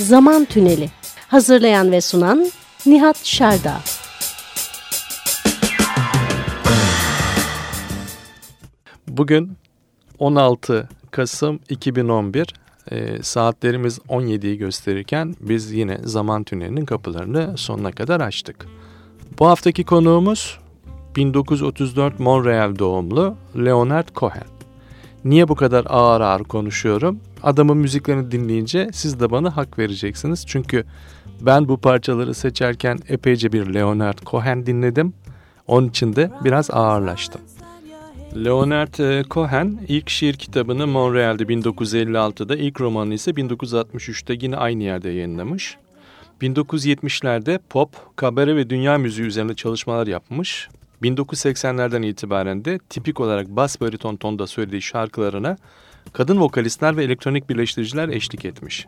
Zaman Tüneli Hazırlayan ve sunan Nihat Şerda Bugün 16 Kasım 2011 e, saatlerimiz 17'yi gösterirken biz yine zaman tünelinin kapılarını sonuna kadar açtık. Bu haftaki konuğumuz 1934 Montreal doğumlu Leonard Cohen. Niye bu kadar ağır ağır konuşuyorum? Adamın müziklerini dinleyince siz de bana hak vereceksiniz. Çünkü ben bu parçaları seçerken epeyce bir Leonard Cohen dinledim. Onun için de biraz ağırlaştım. Leonard e, Cohen ilk şiir kitabını Montreal'de 1956'da, ilk romanı ise 1963'te yine aynı yerde yayınlamış. 1970'lerde pop, kabare ve dünya müziği üzerinde çalışmalar yapmış. 1980'lerden itibaren de tipik olarak bas bariton tonda söylediği şarkılarına kadın vokalistler ve elektronik birleştiriciler eşlik etmiş.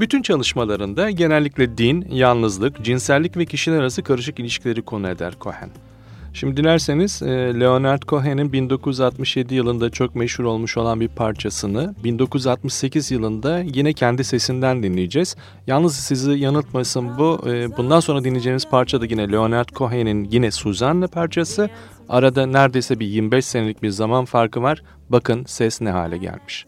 Bütün çalışmalarında genellikle din, yalnızlık, cinsellik ve kişiler arası karışık ilişkileri konu eder Cohen. Şimdi dilerseniz e, Leonard Cohen'in 1967 yılında çok meşhur olmuş olan bir parçasını 1968 yılında yine kendi sesinden dinleyeceğiz. Yalnız sizi yanıltmasın bu. E, bundan sonra dinleyeceğimiz parça da yine Leonard Cohen'in yine Suzanne parçası. Arada neredeyse bir 25 senelik bir zaman farkı var. Bakın ses ne hale gelmiş.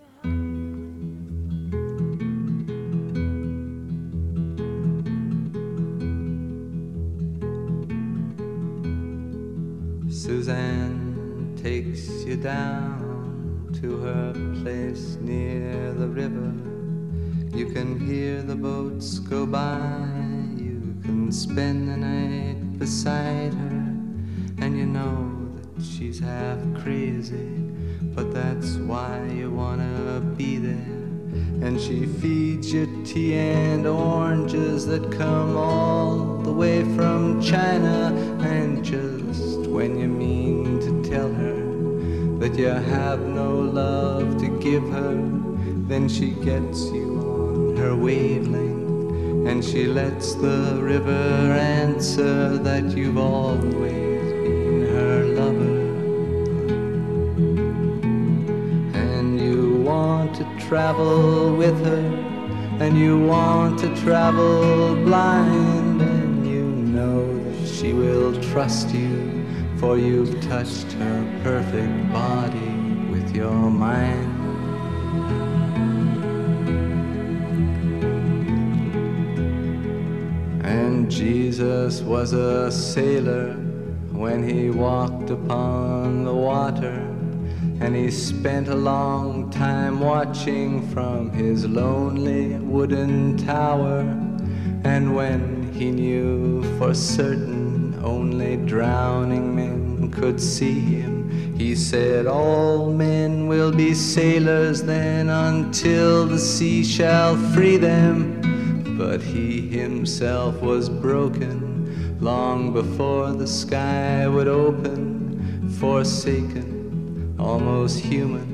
Suzanne takes you down to her place near the river. You can hear the boats go by. You can spend the night beside her. And you know that she's half crazy. But that's why you wanna be there. And she feeds you tea and oranges that come all the way from China. And just when you mean to tell her that you have no love to give her, then she gets you on her wavelength and she lets the river answer that you've always travel with her, and you want to travel blind, and you know that she will trust you for you've touched her perfect body with your mind. And Jesus was a sailor when he walked upon the water. And he spent a long time watching from his lonely wooden tower. And when he knew for certain only drowning men could see him, he said, All men will be sailors then until the sea shall free them. But he himself was broken long before the sky would open, forsaken, almost human.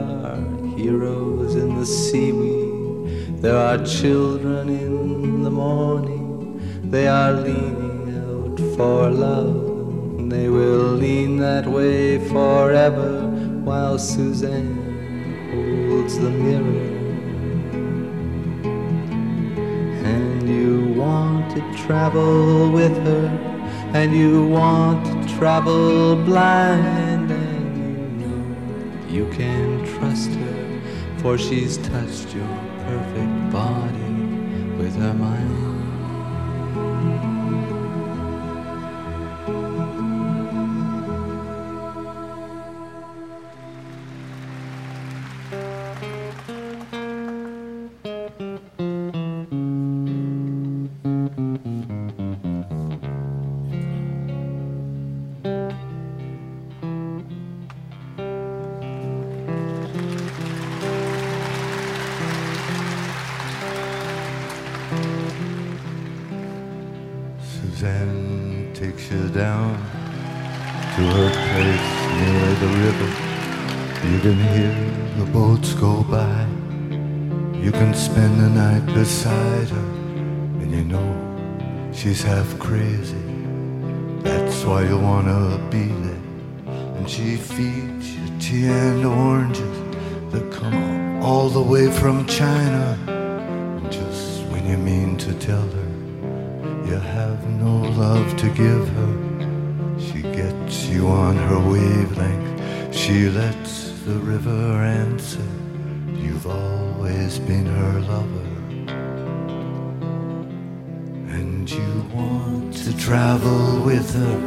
heroes in the seaweed, there are children in the morning, they are leaning out for love. They will lean that way forever while Suzanne holds the mirror. And you want to travel with her, and you want to travel blind, and you know you can trust her, for she's touched your perfect body with her mind. Suzanne takes you down to her place near the river. You can hear the boats go by. You can spend the night beside her, and you know she's half crazy. That's why you wanna be there. And she feeds you tea and oranges that come all the way from China. And just when you mean to tell her you have no love to give her. She gets you on her wavelength. She lets the river answer. You've always been her lover. And you want to travel with her.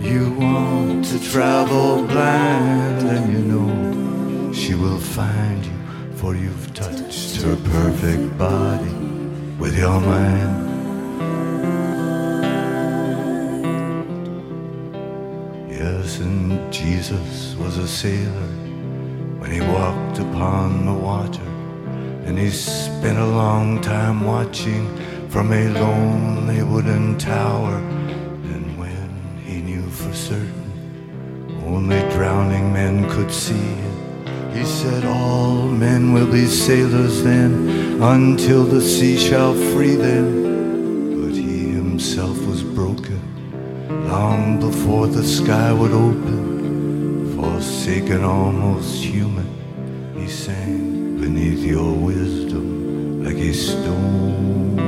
You want to travel blind, and you know she will find you, for you've touched her perfect body with your mind. Jesus was a sailor when he walked upon the water, and he spent a long time watching from a lonely wooden tower. And when he knew for certain only drowning men could see him, he said, All men will be sailors then until the sea shall free them. The sky would open, forsaken, almost human. He sang beneath your wisdom like a stone.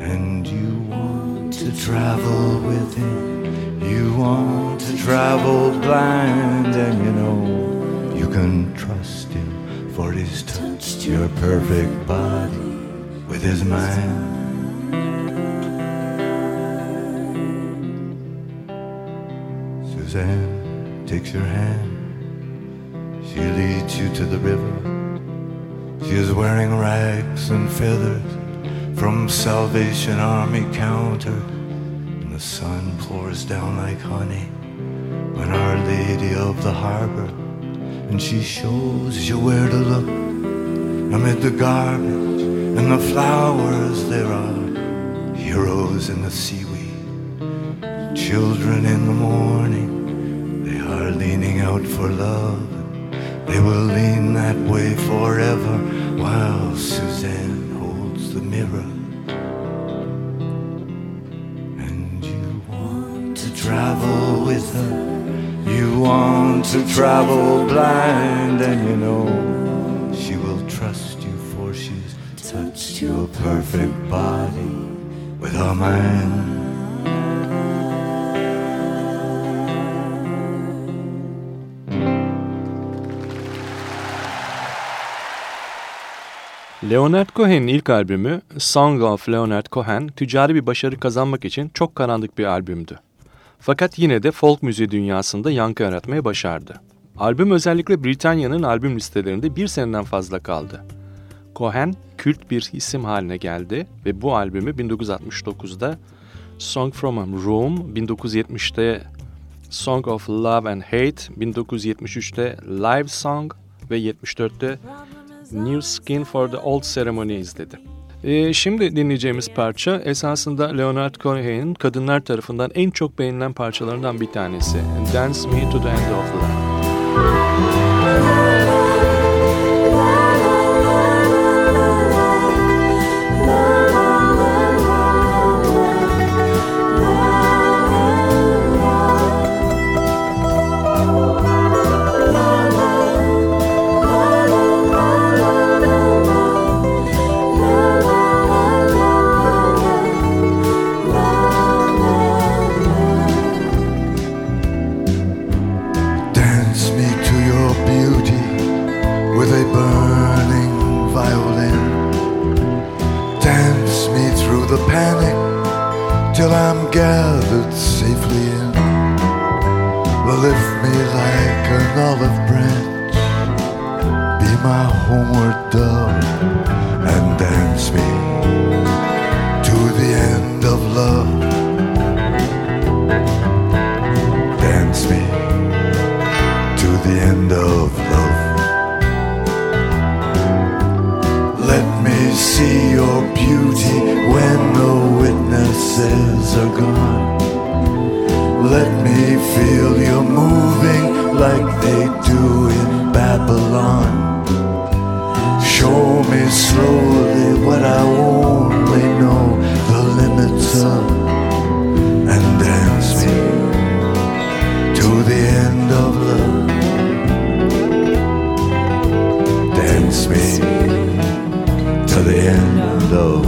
And you want to travel with him, you want to travel blind, and you know you can trust him, for he's touched your perfect body with his mind. Suzanne takes your hand. She leads you to the river. She is wearing rags and feathers from Salvation Army counter. And the sun pours down like honey on Our Lady of the Harbor. And she shows you where to look amid the garbage and the flowers. There are heroes in the seaweed, children in the morning are leaning out for love. They will lean that way forever while Suzanne holds the mirror. And you want to travel with her. You want to travel blind, and you know she will trust you, for she's touched your perfect body with her mind. Leonard Cohen'in ilk albümü Song of Leonard Cohen ticari bir başarı kazanmak için çok karanlık bir albümdü. Fakat yine de folk müziği dünyasında yankı yaratmaya başardı. Albüm özellikle Britanya'nın albüm listelerinde bir seneden fazla kaldı. Cohen kült bir isim haline geldi ve bu albümü 1969'da Song from a Room, 1970'te Song of Love and Hate, 1973'te Live Song ve 74'te New Skin for the Old Ceremony izledi. Ee, şimdi dinleyeceğimiz parça esasında Leonard Cohen'in kadınlar tarafından en çok beğenilen parçalarından bir tanesi. Dance Me to the End of Life. window.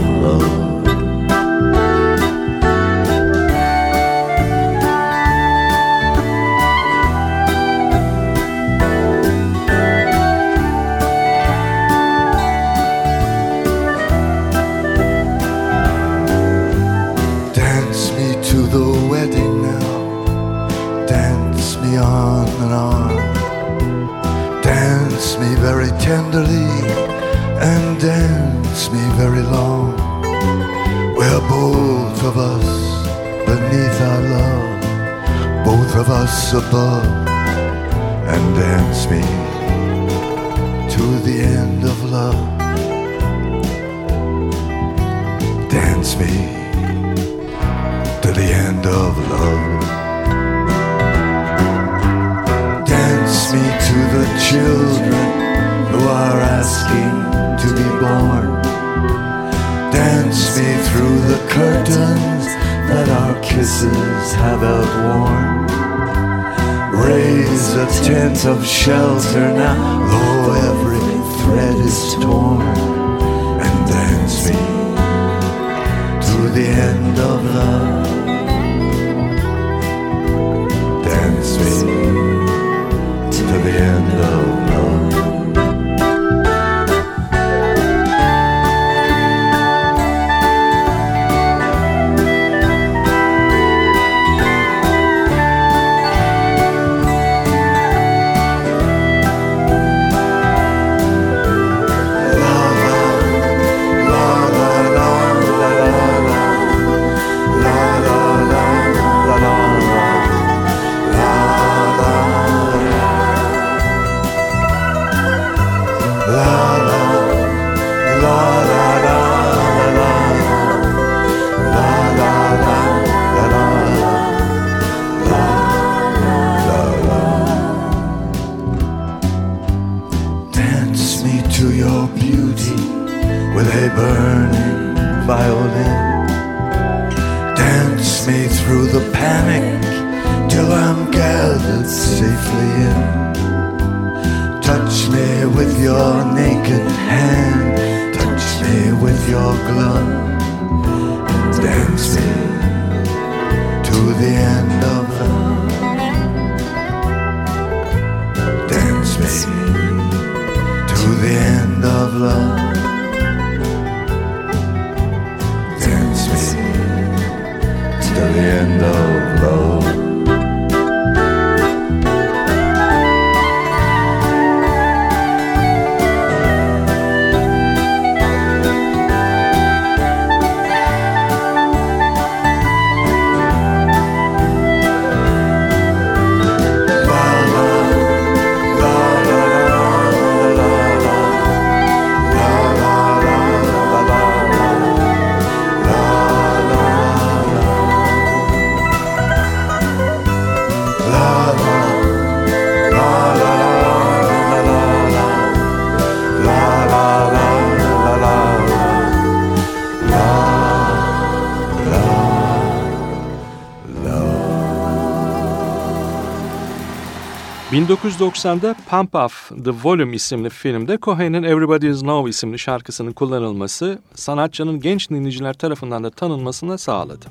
1990'da Pump Up The Volume isimli filmde Cohen'in Everybody's Now isimli şarkısının kullanılması sanatçının genç dinleyiciler tarafından da tanınmasına sağladı.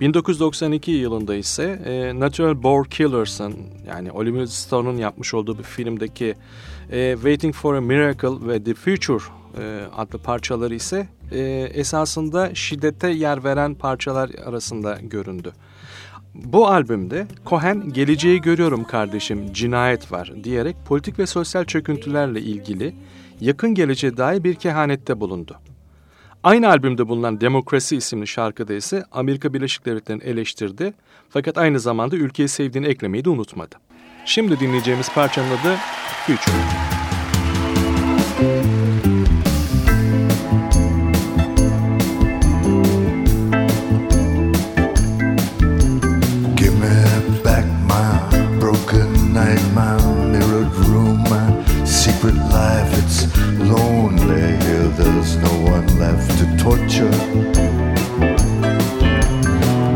1992 yılında ise e, Natural Born Killers'ın yani Oliver Stone'un yapmış olduğu bir filmdeki e, Waiting for a Miracle ve The Future e, adlı parçaları ise e, esasında şiddete yer veren parçalar arasında göründü. Bu albümde Cohen geleceği görüyorum kardeşim cinayet var diyerek politik ve sosyal çöküntülerle ilgili yakın geleceğe dair bir kehanette bulundu. Aynı albümde bulunan Demokrasi isimli şarkıda ise Amerika Birleşik Devletleri'ni eleştirdi fakat aynı zamanda ülkeyi sevdiğini eklemeyi de unutmadı. Şimdi dinleyeceğimiz parçanın adı Future. Secret life. It's lonely here, there's no one left to torture.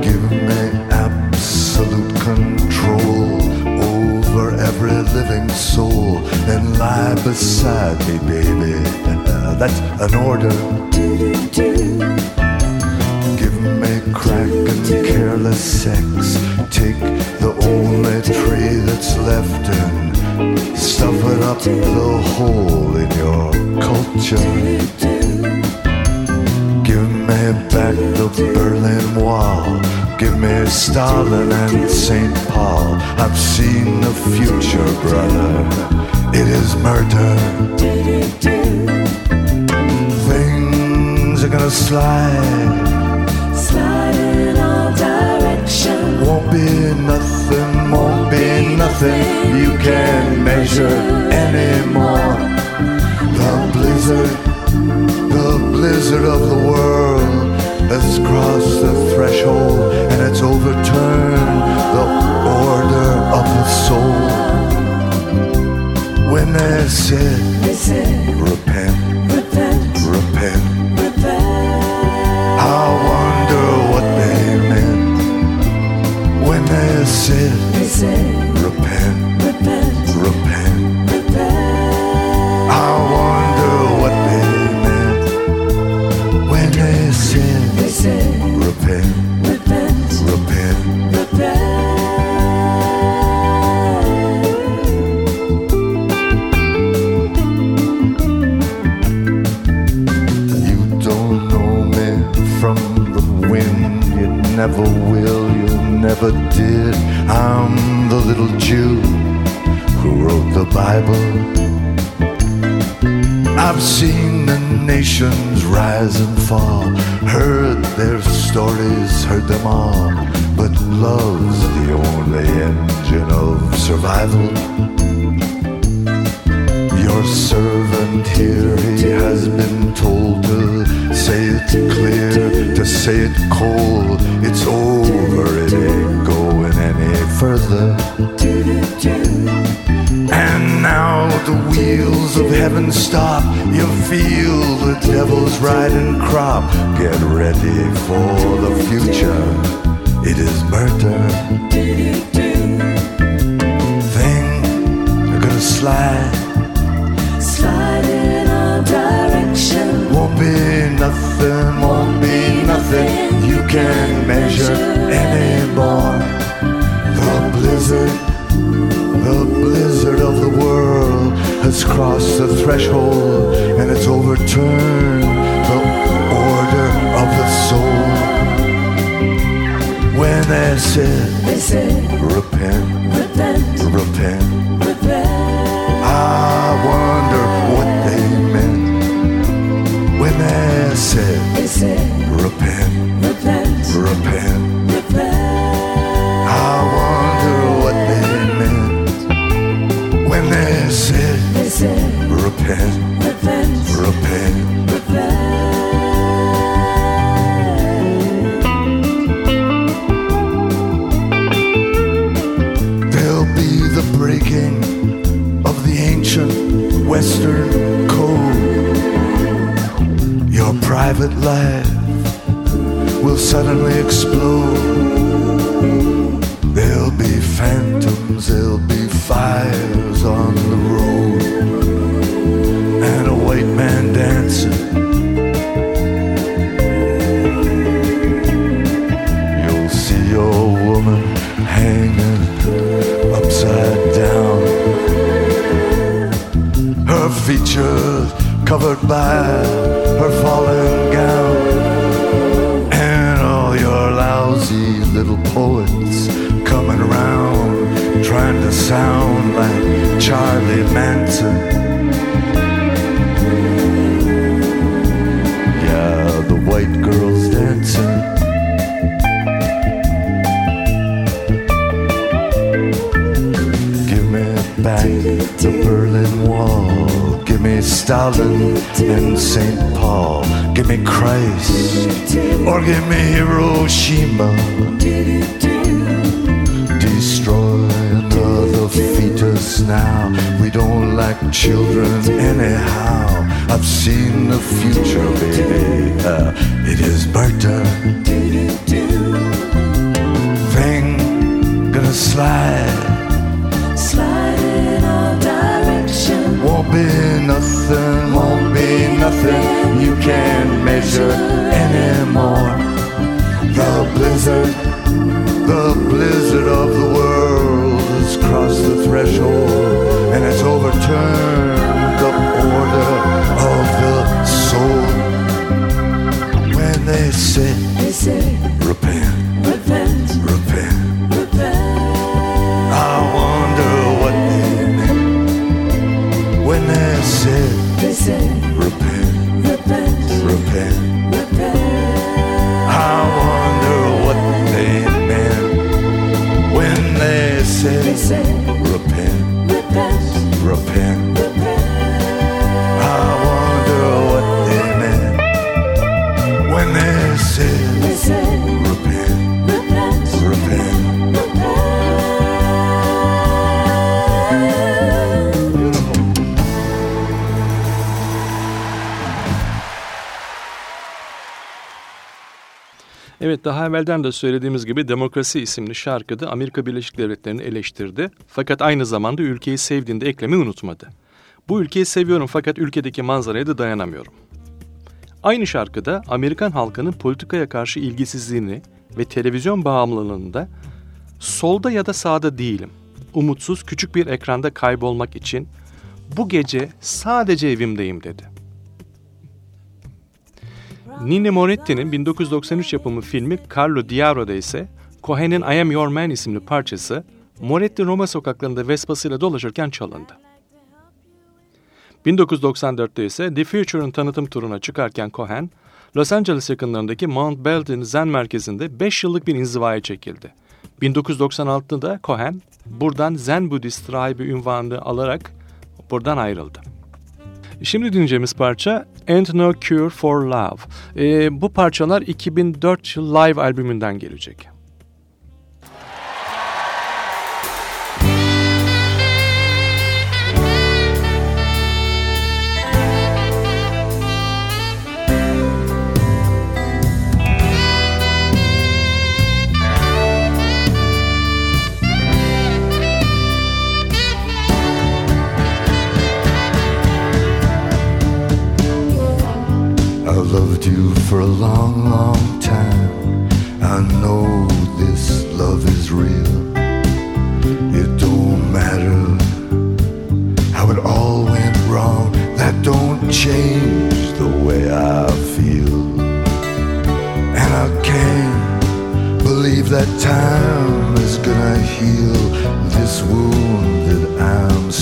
Give me absolute control over every living soul and lie beside me, baby. Uh, that's an order. Give me crack and careless sex. Take the only tree that's left and stuff it up the hole in your culture. Give me back the Berlin Wall. Give me Stalin and St. Paul. I've seen the future, brother. It is murder. Things are gonna slide. Slide in all. Won't be nothing, won't be nothing you can measure anymore. The blizzard, the blizzard of the world has crossed the threshold and it's overturned the order of the soul. When they said, They said, repent, repent, never did. I'm the little Jew who wrote the Bible. I've seen the nations rise and fall, heard their stories, heard them all. But love's the only engine of survival. Your servant here, he has been told to say it clear, to say it cold. It's over, it ain't going any further. And now the wheels of heaven stop. You feel the devil's riding crop. Get ready for the future. It is murder. Stalin and St. Paul. Give me Christ or give me Hiroshima. Destroy another fetus now. We don't like children anyhow. I've seen the future, baby. Uh, it is Berta. Thing gonna slide. Slide in all direction. Won't be nothing, won't be nothing you can measure anymore. The blizzard, the blizzard of the world has crossed the threshold and it's overturned the order of the soul. When They say, They daha evvelden de söylediğimiz gibi Demokrasi isimli şarkıda Amerika Birleşik Devletleri'ni eleştirdi. Fakat aynı zamanda ülkeyi sevdiğinde eklemeyi unutmadı. Bu ülkeyi seviyorum fakat ülkedeki manzaraya da dayanamıyorum. Aynı şarkıda Amerikan halkının politikaya karşı ilgisizliğini ve televizyon bağımlılığını da solda ya da sağda değilim. Umutsuz küçük bir ekranda kaybolmak için bu gece sadece evimdeyim dedi. Nino Moretti'nin 1993 yapımı filmi Carlo Diaro'da ise Cohen'in I Am Your Man isimli parçası Moretti Roma sokaklarında Vespa'sıyla dolaşırken çalındı. 1994'te ise The Future'ın tanıtım turuna çıkarken Cohen, Los Angeles yakınlarındaki Mount Belden Zen merkezinde 5 yıllık bir inzivaya çekildi. 1996'da Cohen buradan Zen Budist rahibi ünvanını alarak buradan ayrıldı. Şimdi dinleyeceğimiz parça And No Cure for Love. Ee, bu parçalar 2004 yıl live albümünden gelecek. Loved you for a long, long time. I know this love is real. It don't matter how it all went wrong. That don't change the way I feel. And I can't believe that time is gonna heal this wound that I'm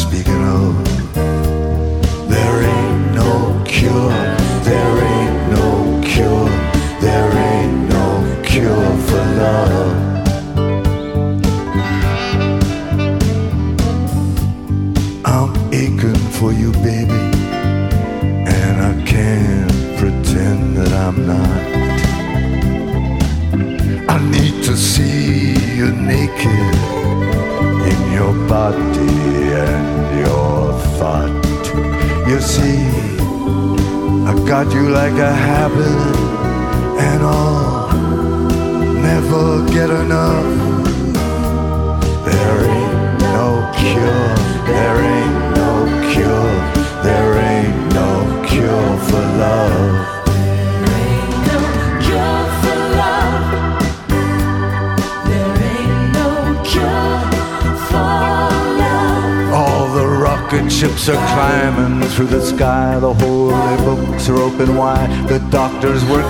doctors working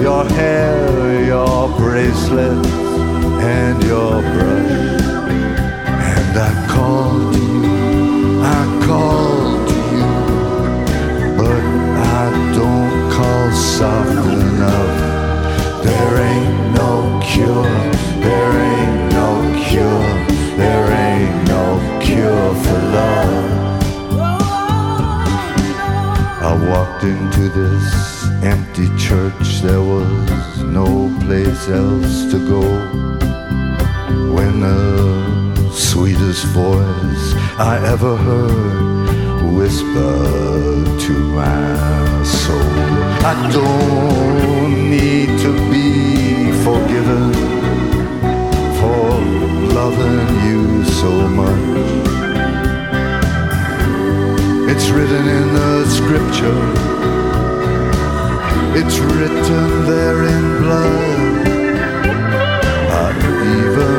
your hair, your bracelets, and your brush. And I called you, I called you, but I don't call soft enough. There ain't no cure, there ain't no cure, there ain't no cure for love. I walked into this empty church, there was no place else to go. When the sweetest voice I ever heard whispered to my soul, I don't need to be forgiven for loving you so much. It's written in the scripture. It's written there in blood. I've even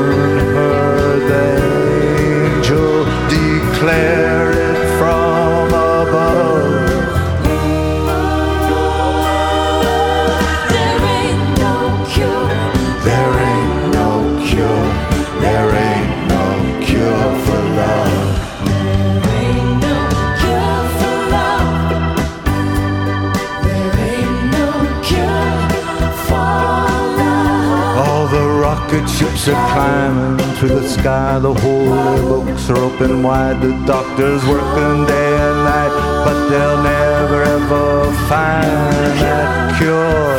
heard the angel declare ships are climbing through the sky. The holy books are open wide. The doctors working day and night, but they'll never ever find that cure.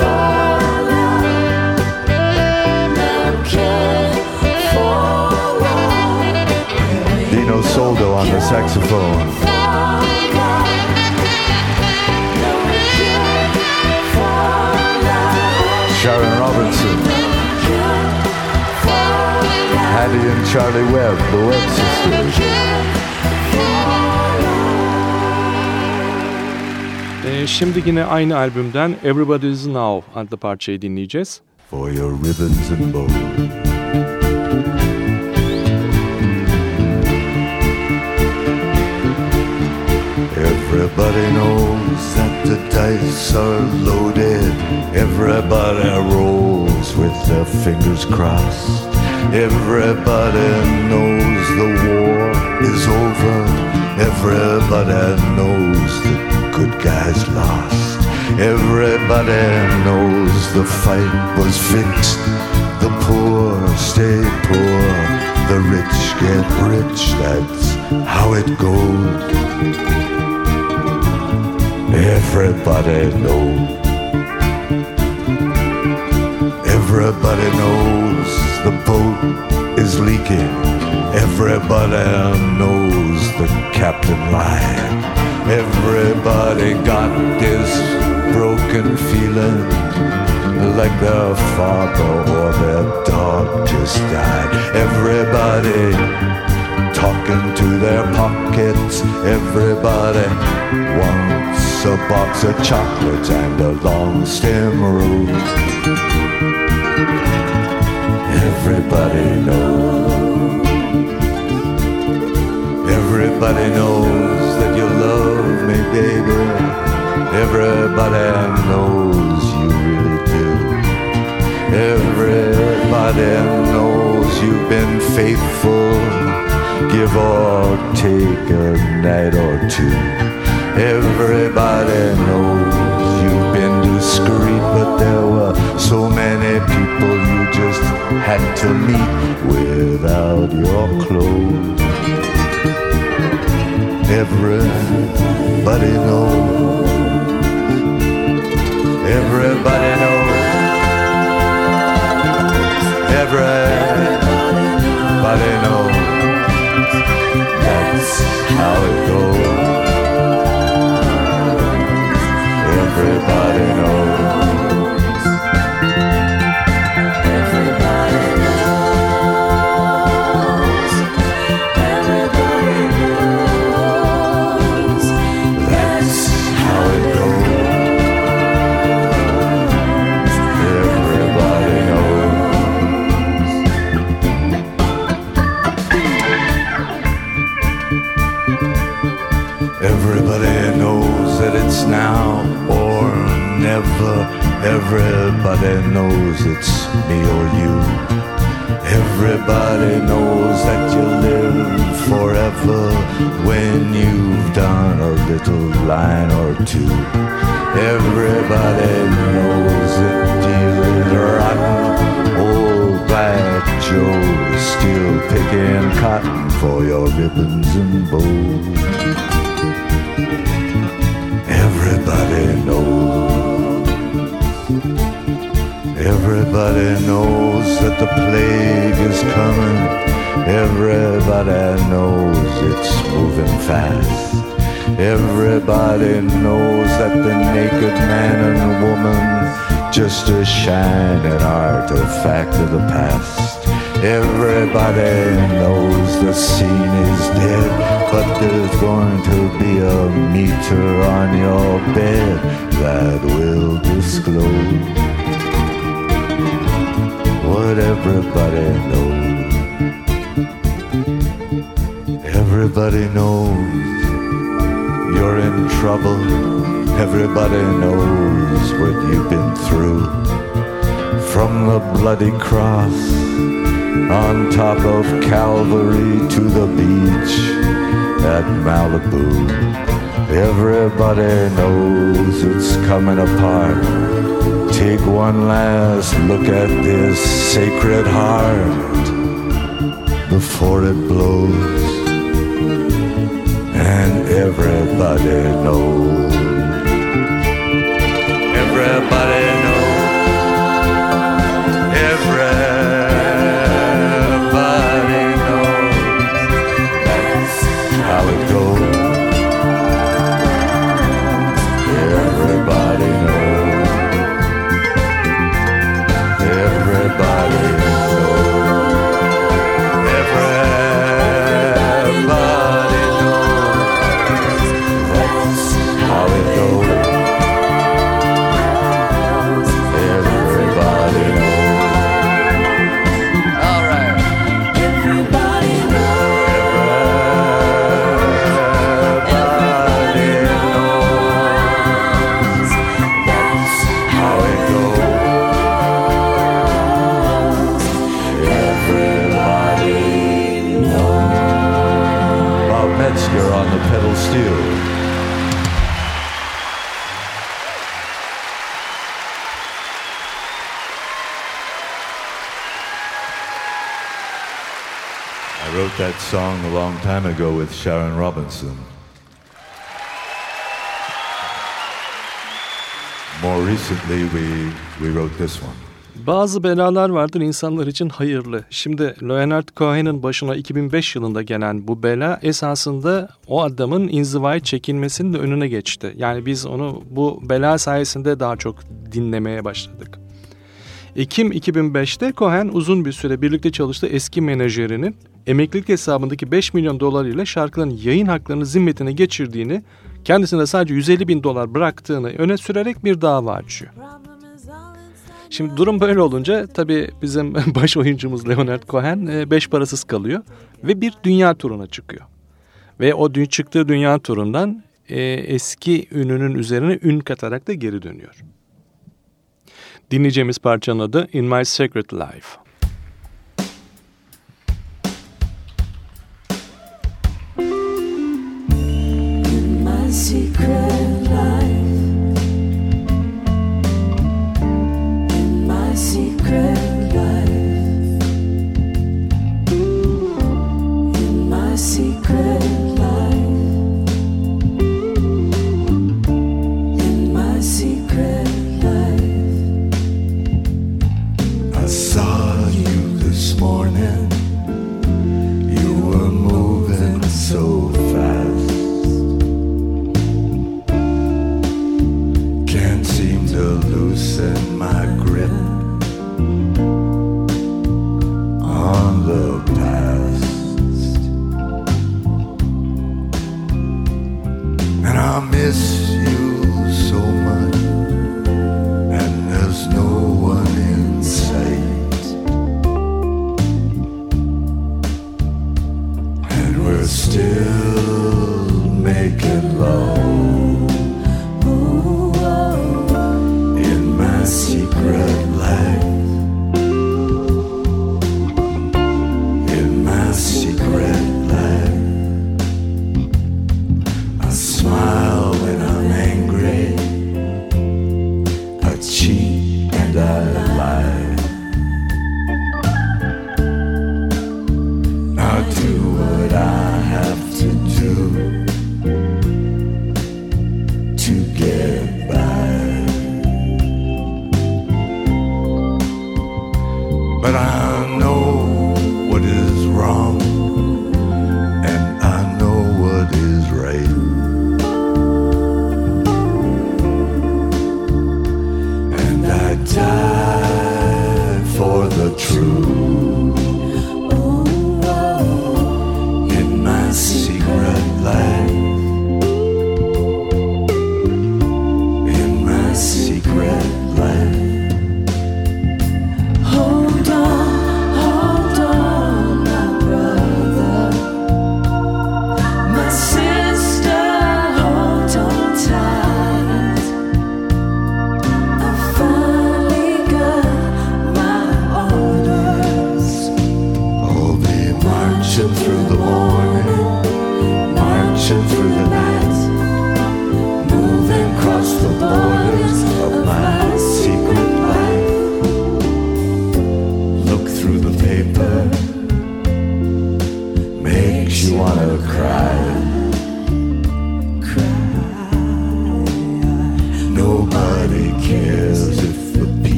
Dino Soldo on the saxophone. Sharon Robinson, Hattie and Charlie Webb, the Webb sisters. Ee, şimdi yine aynı albümden Everybody's Now adlı parçayı dinleyeceğiz. For your ribbons and bows. Everybody knows that the dice are loaded. Everybody rolls with their fingers crossed. Everybody knows the war is over. Everybody knows the good guys lost. Everybody knows the fight was fixed. The poor stay poor. The rich get rich. That's how it goes. Everybody knows. Everybody knows the boat is leaking. Everybody knows the captain lied. Everybody got this broken feeling like their father or their dog just died. Everybody talking to their pockets. Everybody wants a box of chocolates and a long stem rose. Everybody knows. Everybody knows that you love me, baby. Everybody knows you really do. Everybody knows you've been faithful. Give or take a night or two. Everybody knows you've been discreet, but there many people you just had to meet without your clothes. Everybody knows. Everybody knows. Everybody knows. That's how it goes. Everybody knows. Everybody knows it's me or you. Everybody knows that you live forever when you've done a little line or two. Everybody knows that dealing rotten old Black Joe's still picking cotton for your ribbons and bows. Everybody knows. Everybody knows that the plague is coming. Everybody knows it's moving fast. Everybody knows that the naked man and woman just a shining artifact of the past. Everybody knows the scene is dead, but there's going to be a meter on your bed that will disclose everybody knows. Everybody knows you're in trouble. Everybody knows what you've been through. From the bloody cross on top of Calvary to the beach at Malibu. Everybody knows it's coming apart. Take one last look at this sacred heart before it blows. And everybody knows. Everybody time ago with Sharon Robinson. More recently, we, we wrote this one. Bazı belalar vardır insanlar için hayırlı. Şimdi Leonard Cohen'in başına 2005 yılında gelen bu bela esasında o adamın inzivaya çekilmesinin de önüne geçti. Yani biz onu bu bela sayesinde daha çok dinlemeye başladık. Ekim 2005'te Cohen uzun bir süre birlikte çalıştığı eski menajerinin emeklilik hesabındaki 5 milyon dolar ile şarkıların yayın haklarını zimmetine geçirdiğini, kendisine sadece 150 bin dolar bıraktığını öne sürerek bir dava açıyor. Şimdi durum böyle olunca tabii bizim baş oyuncumuz Leonard Cohen e, beş parasız kalıyor ve bir dünya turuna çıkıyor. Ve o dün çıktığı dünya turundan e, eski ününün üzerine ün katarak da geri dönüyor. Dinleyeceğimiz parçanın adı In My Secret Life. My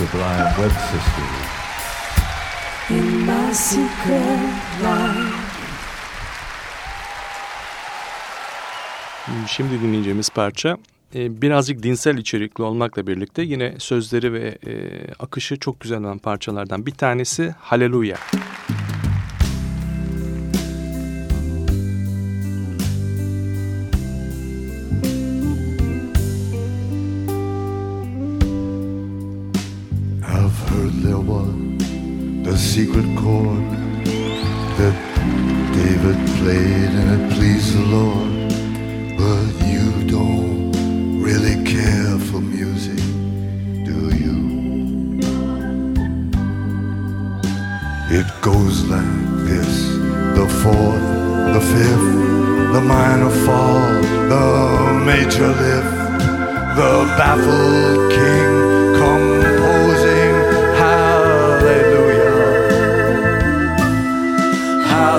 the Brian Webb In my secret life. Hmm, şimdi dinleyeceğimiz parça e, birazcık dinsel içerikli olmakla birlikte yine sözleri ve e, akışı çok güzel olan parçalardan bir tanesi Haleluya. Haleluya. secret chord that David played and it pleased the Lord. But you don't really care for music, do you? It goes like this the fourth, the fifth, the minor fall, the major lift, the baffled king.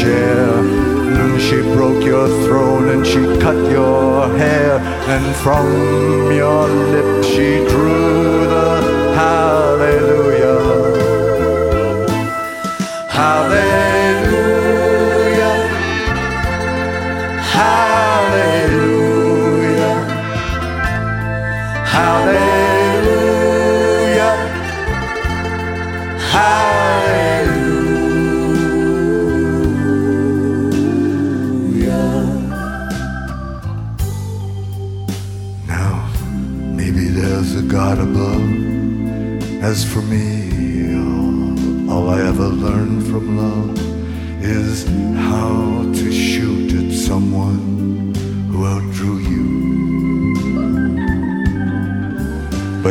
Chair. And she broke your throne and she cut your hair. And from your lips she drew the hallelujah. Hallelujah.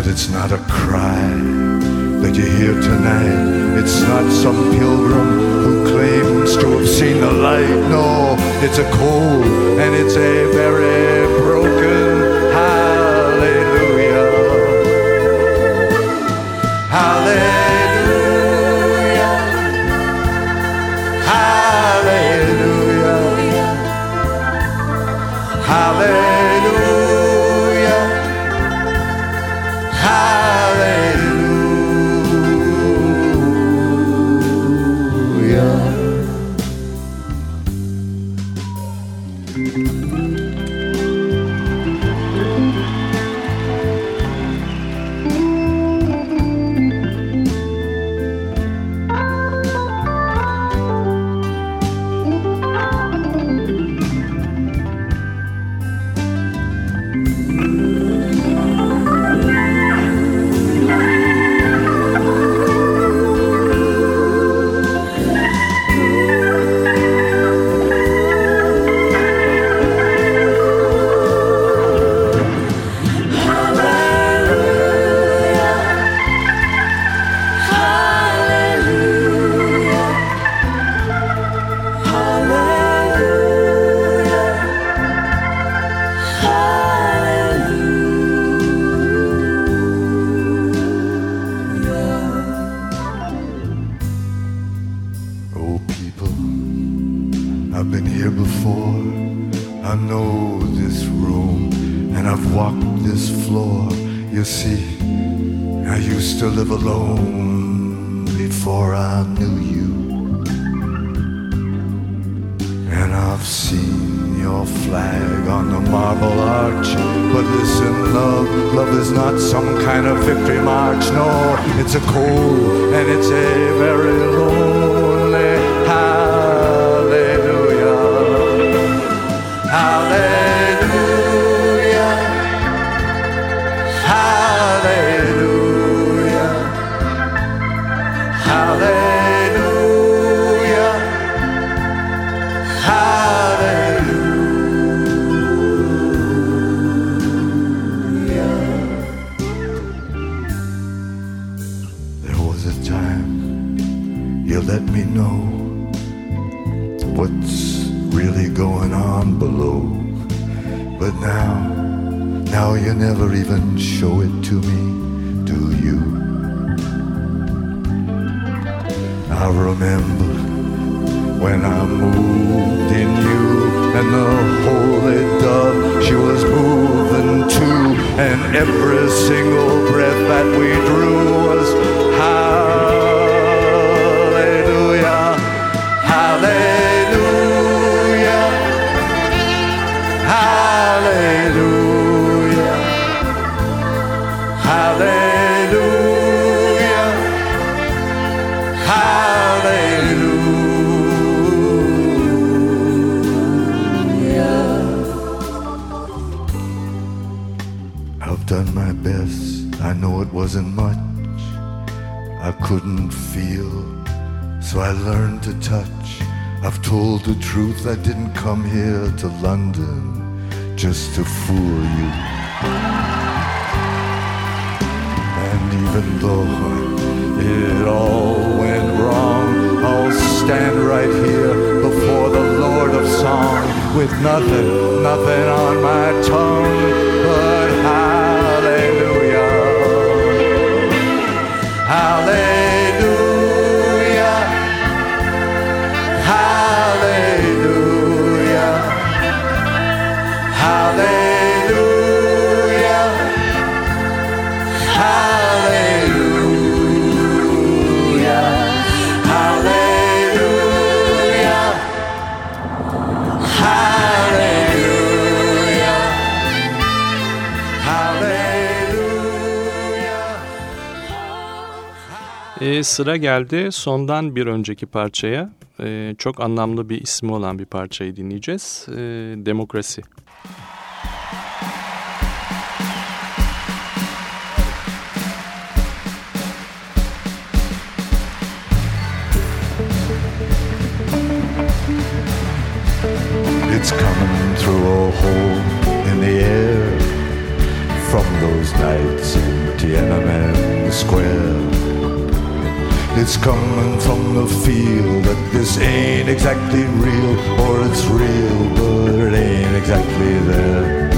It's not a cry that you hear tonight. It's not some pilgrim who claims to have seen the light. No, it's a cold and it's a very never even show it to me, do you? I remember when I moved in you and the holy dove she was moving too and every single breath that we drew was hallelujah couldn't feel, so I learned to touch. I've told the truth. I didn't come here to London just to fool you. And even though it all went wrong, I'll stand right here before the Lord of Song with nothing, nothing on my tongue Sıra geldi sondan bir önceki parçaya. E, çok anlamlı bir ismi olan bir parçayı dinleyeceğiz. E, Demokrasi. It's coming through a hole in the air from those nights in Tiananmen Square. It's coming from the feel that this ain't exactly real, or it's real, but it ain't exactly there.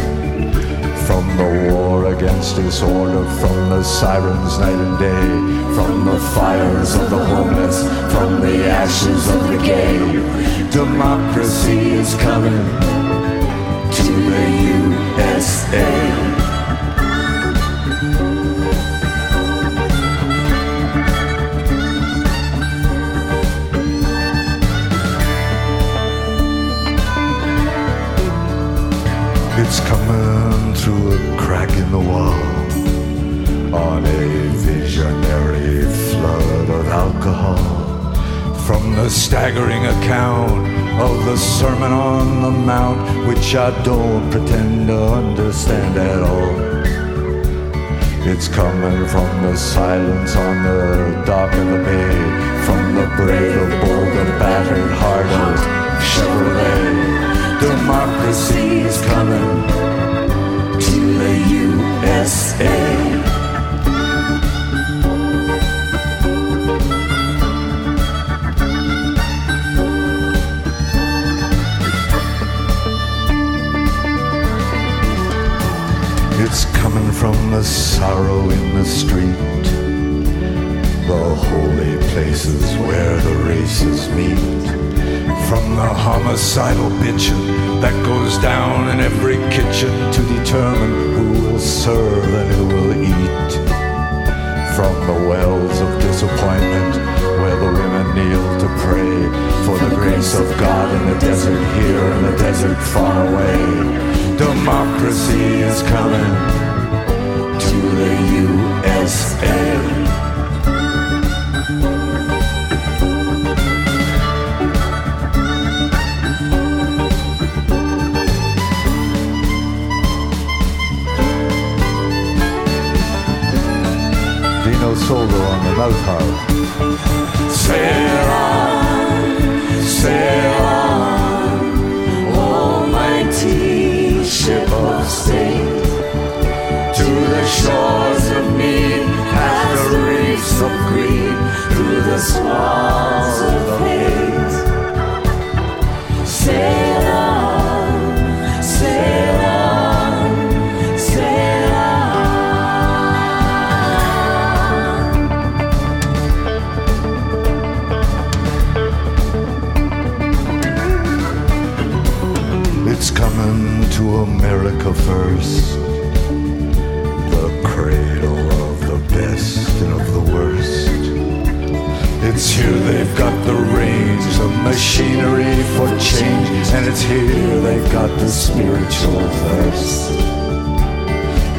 From the war against disorder, from the sirens night and day, from the fires of the homeless, from the ashes of the gay. Democracy is coming to the USA. Crack in the wall on a visionary flood of alcohol. From the staggering account of the Sermon on the Mount, which I don't pretend to understand at all. It's coming from the silence on the dock of the bay, from the brave of bold and battered heart of Chevrolet. Democracy is coming to the USA. It's coming from the sorrow in the street, the holy places where the races meet. From the homicidal bitching that goes down in every kitchen to determine who will serve and who will eat. From the wells of disappointment where the women kneel to pray for the grace of God in the desert here and the desert far away. Democracy is coming to the USA. Harp. Sail on, sail on, almighty ship of state, to the shores of me, past the reefs of greed, through the swalls thirst.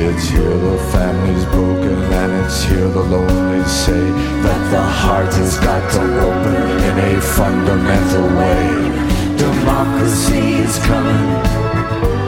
It's here the family's broken, and it's here the lonely say that the heart has got to open in a fundamental way. Democracy is coming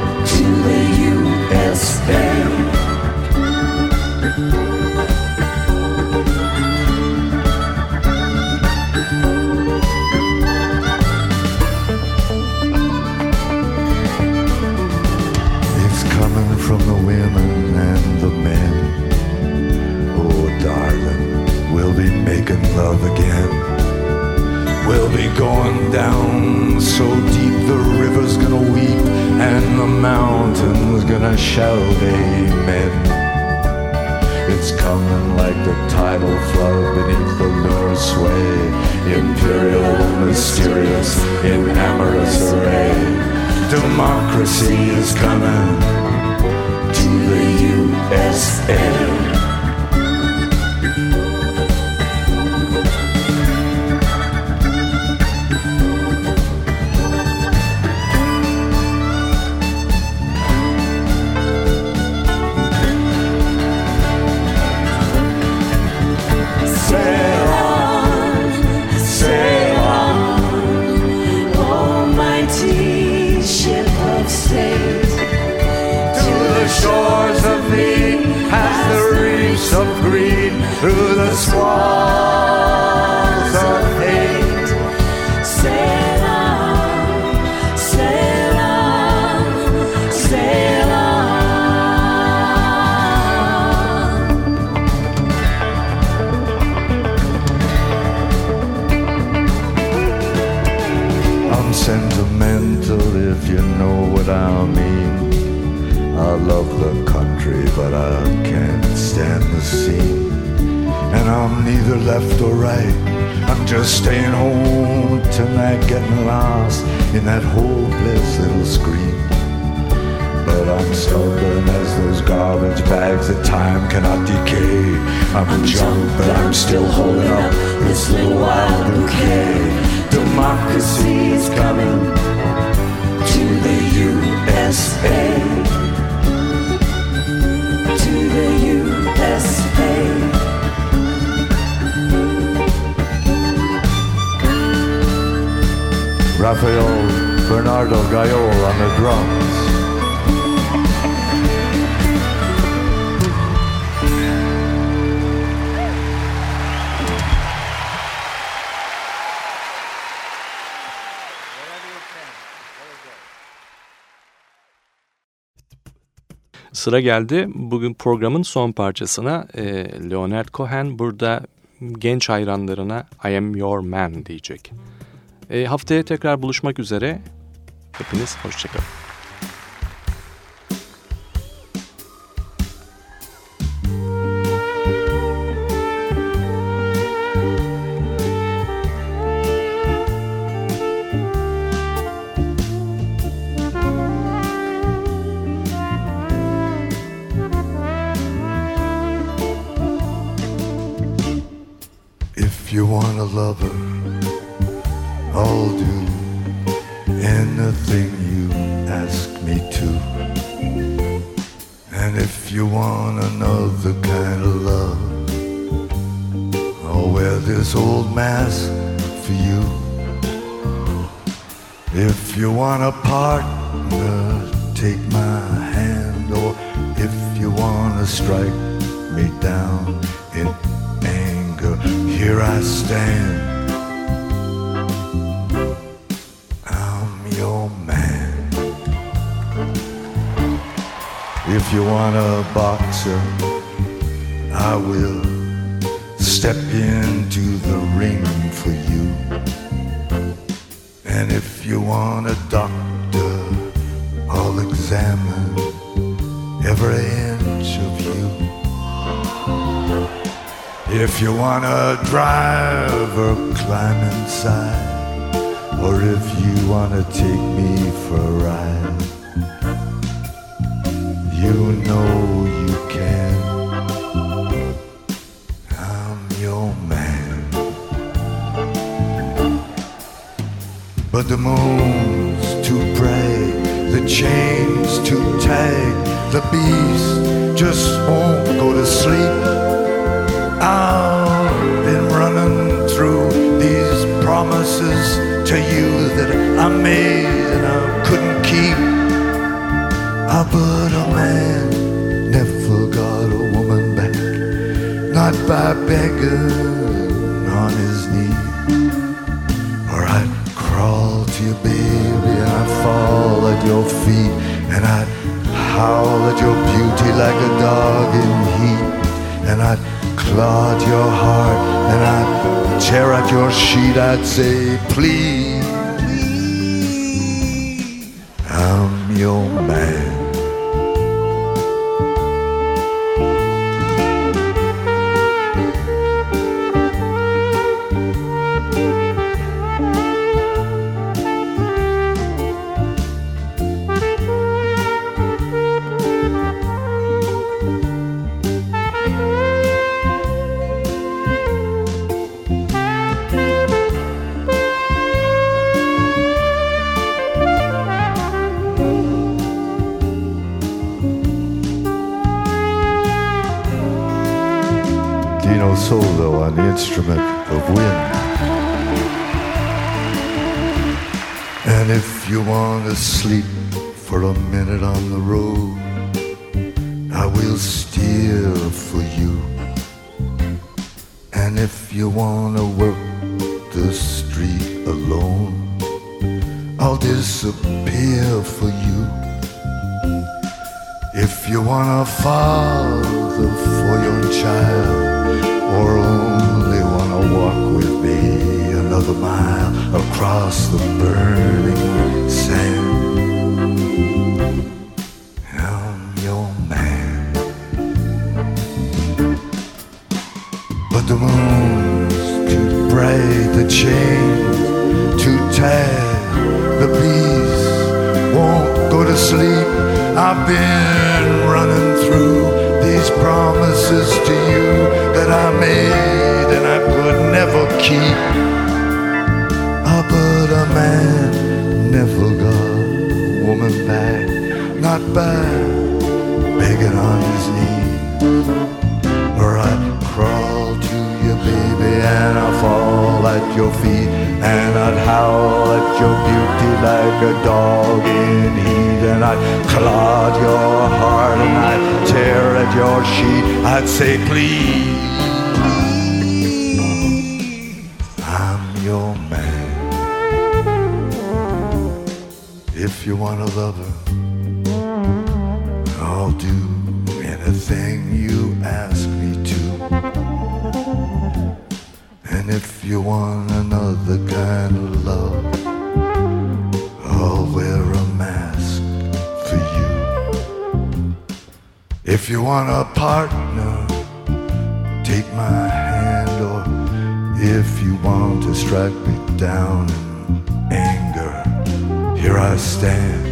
Democracy is coming to the USA. Sail on, sail on, Almighty the neither left or right. I'm just staying home tonight, getting lost in that hopeless little screen. But I'm stubborn as those garbage bags that time cannot decay. I'm a junk, but I'm still holding up this little wild bouquet. Democracy is coming to the USA. Rafael Bernardo Gayol on the drums. Sıra geldi bugün programın son parçasına. E, Leonard Cohen burada genç hayranlarına I am your man diyecek. E, haftaya tekrar buluşmak üzere. Hepiniz hoşçakalın. You want a lover, you want a partner, take my hand, or if you want to strike me down in anger, here I stand. I'm your man. If you want a boxer, you wanna drive or climb inside. Or if you want to take me for a ride, you know you can. I'm your man. But the moon's to pray, the chains to tag, the beast just won't go to sleep. I've promises to you that I made and I couldn't keep. Ah, but a man never got a woman back, not by begging on his knee. Or I'd crawl to you, baby, and I'd fall at your feet, and I'd howl at your beauty like a dog in heat, and I'd claw at your heart, and I'd tear at your sheet. I'd say, please, I'm your man. Chains too tight, the bees won't go to sleep. I've been running through these promises to you that I made and I could never keep. Ah, but a man never got a woman back, not by begging on his knees. Or I'd crawl to you, baby, and I'd fall at your feet, and I'd howl at your beauty like a dog in heat, and I'd clod your heart, and I'd tear at your sheet. I'd say, please, I'm your man. If you want a lover, I'll do anything you ask me you want another kind of love, I'll wear a mask for you. If you want a partner, take my hand, or if you want to strike me down in anger, here I stand.